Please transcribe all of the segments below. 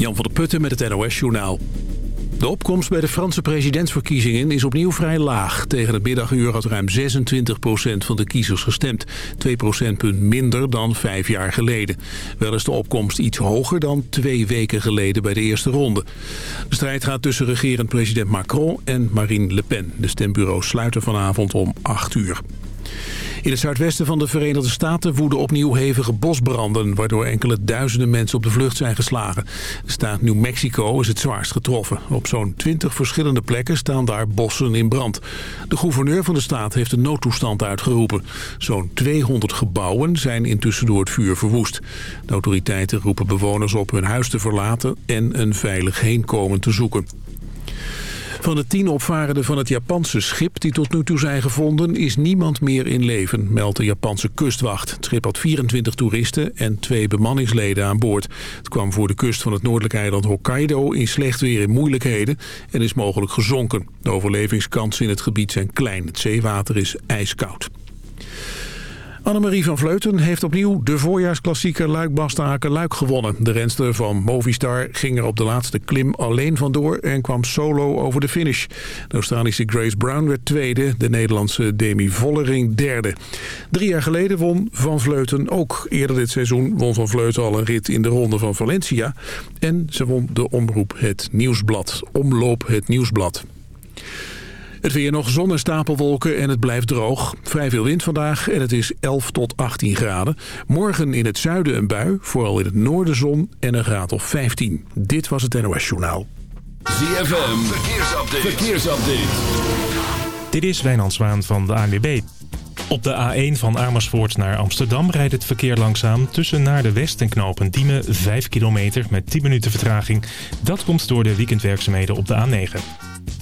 Jan van der Putten met het NOS-journaal. De opkomst bij de Franse presidentsverkiezingen is opnieuw vrij laag. Tegen het middaguur had ruim 26% van de kiezers gestemd. 2 procentpunt minder dan vijf jaar geleden. Wel is de opkomst iets hoger dan twee weken geleden bij de eerste ronde. De strijd gaat tussen regerend president Macron en Marine Le Pen. De stembureaus sluiten vanavond om 8 uur. In het zuidwesten van de Verenigde Staten woeden opnieuw hevige bosbranden... waardoor enkele duizenden mensen op de vlucht zijn geslagen. De staat New Mexico is het zwaarst getroffen. Op zo'n 20 verschillende plekken staan daar bossen in brand. De gouverneur van de staat heeft een noodtoestand uitgeroepen. Zo'n 200 gebouwen zijn intussen door het vuur verwoest. De autoriteiten roepen bewoners op hun huis te verlaten... en een veilig heenkomen te zoeken. Van de tien opvarenden van het Japanse schip die tot nu toe zijn gevonden... is niemand meer in leven, meldt de Japanse kustwacht. Het schip had 24 toeristen en twee bemanningsleden aan boord. Het kwam voor de kust van het noordelijke eiland Hokkaido... in slecht weer in moeilijkheden en is mogelijk gezonken. De overlevingskansen in het gebied zijn klein. Het zeewater is ijskoud. Annemarie van Vleuten heeft opnieuw de voorjaarsklassieker Luik-Bastenaken-Luik gewonnen. De renster van Movistar ging er op de laatste klim alleen vandoor en kwam solo over de finish. De Australische Grace Brown werd tweede, de Nederlandse Demi Vollering derde. Drie jaar geleden won Van Vleuten ook. Eerder dit seizoen won Van Vleuten al een rit in de ronde van Valencia. En ze won de omroep Het Nieuwsblad. Omloop Het Nieuwsblad. Het weer nog zon en stapelwolken en het blijft droog. Vrij veel wind vandaag en het is 11 tot 18 graden. Morgen in het zuiden een bui, vooral in het noorden zon en een graad of 15. Dit was het NOS Journaal. ZFM, verkeersupdate. verkeersupdate. Dit is Wijnand Zwaan van de ANWB. Op de A1 van Amersfoort naar Amsterdam rijdt het verkeer langzaam... tussen naar de West en knopen Diemen 5 kilometer met 10 minuten vertraging. Dat komt door de weekendwerkzaamheden op de A9.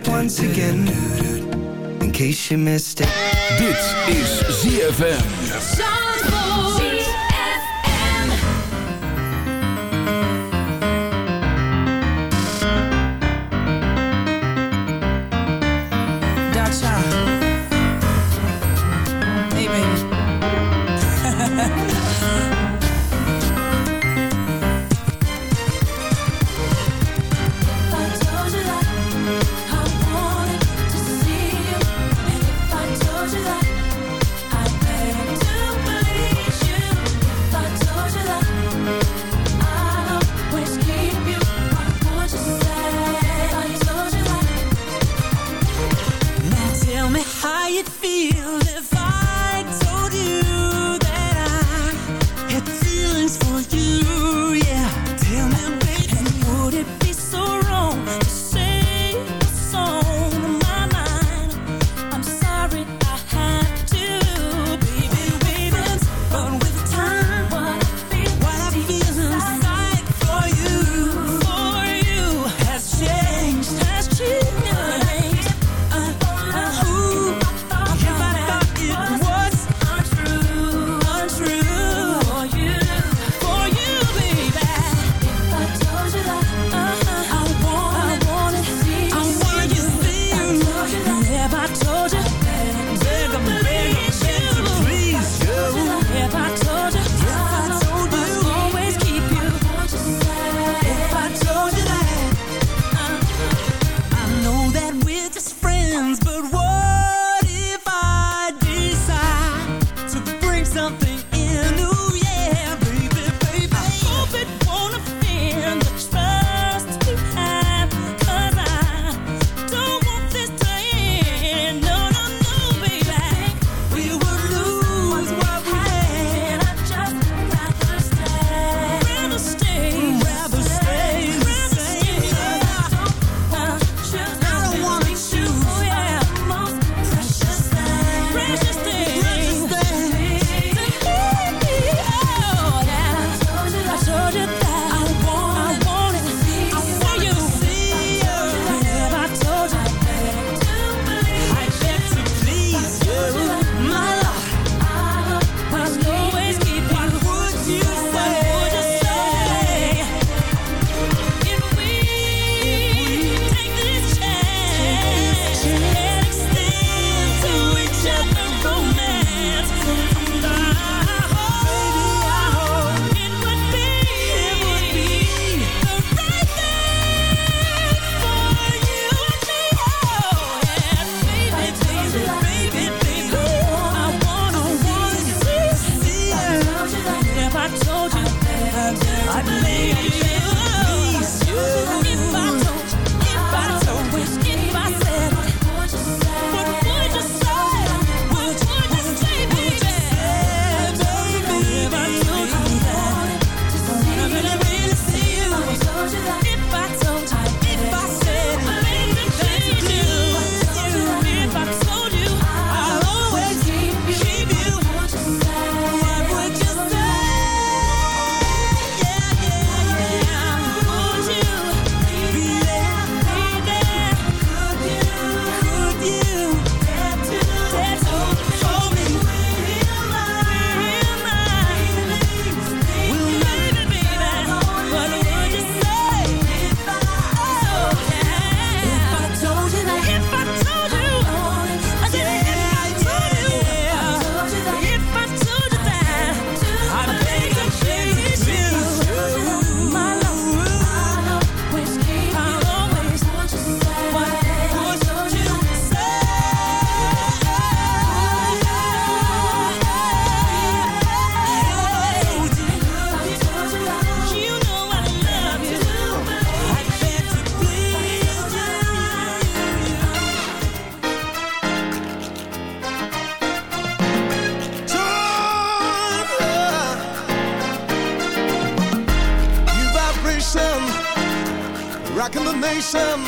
it once again In case you missed it. Dit is ZFM some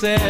said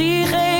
zie geen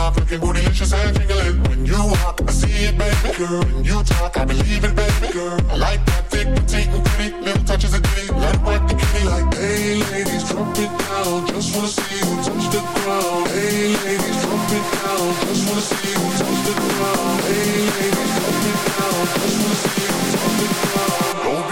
off, looking bootylicious and jingling. When you walk, I see it, baby girl. When you talk, I believe it, baby girl. I like that thick, petite, and pretty, little touches of ditty. Let it work the kitty like, hey ladies, drop it down. Just wanna see you touch the ground. Hey ladies, drop it down. Just wanna see you touch the ground. Hey ladies, drop it down. Just wanna see you touch the ground.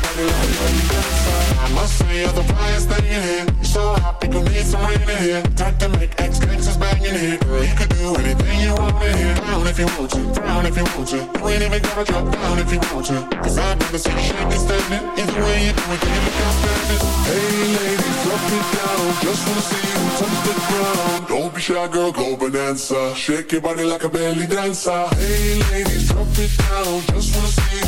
I must say you're the flyest thing in here. You're so hot, people need some rain in here. Time to make ex gangsters bang in here. Girl, you could do anything you want in here. Down if you want to, down if you want to. You ain't even gotta drop down if you want to. Cause I'd rather see you shaking, standing. Either way you do it, can you look? Hey ladies, drop it down. Just wanna see you touch the ground. Don't be shy, girl, go bonanza. Shake your body like a belly dancer. Hey ladies, drop it down. Just wanna see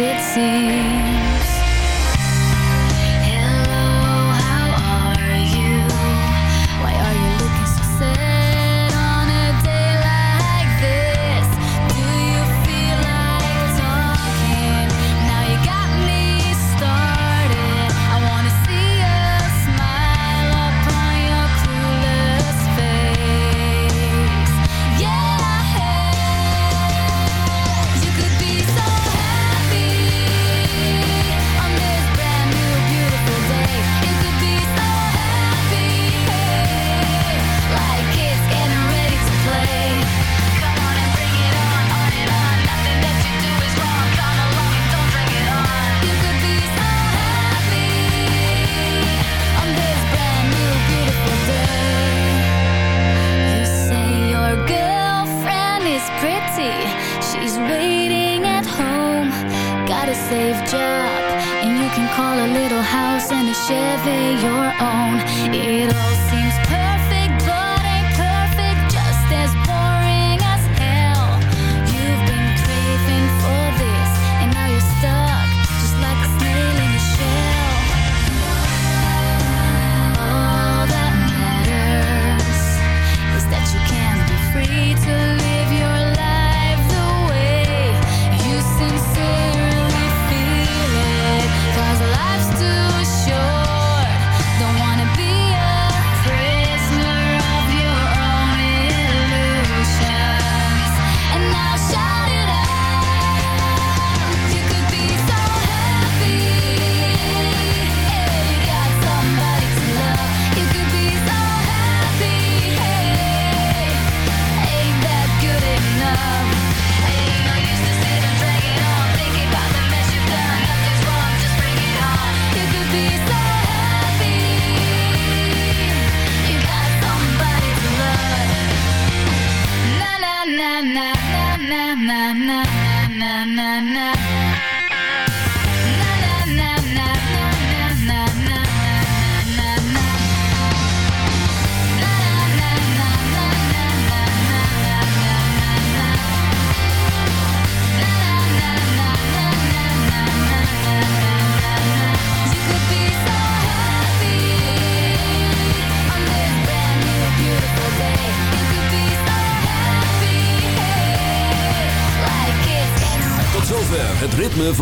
it seems loving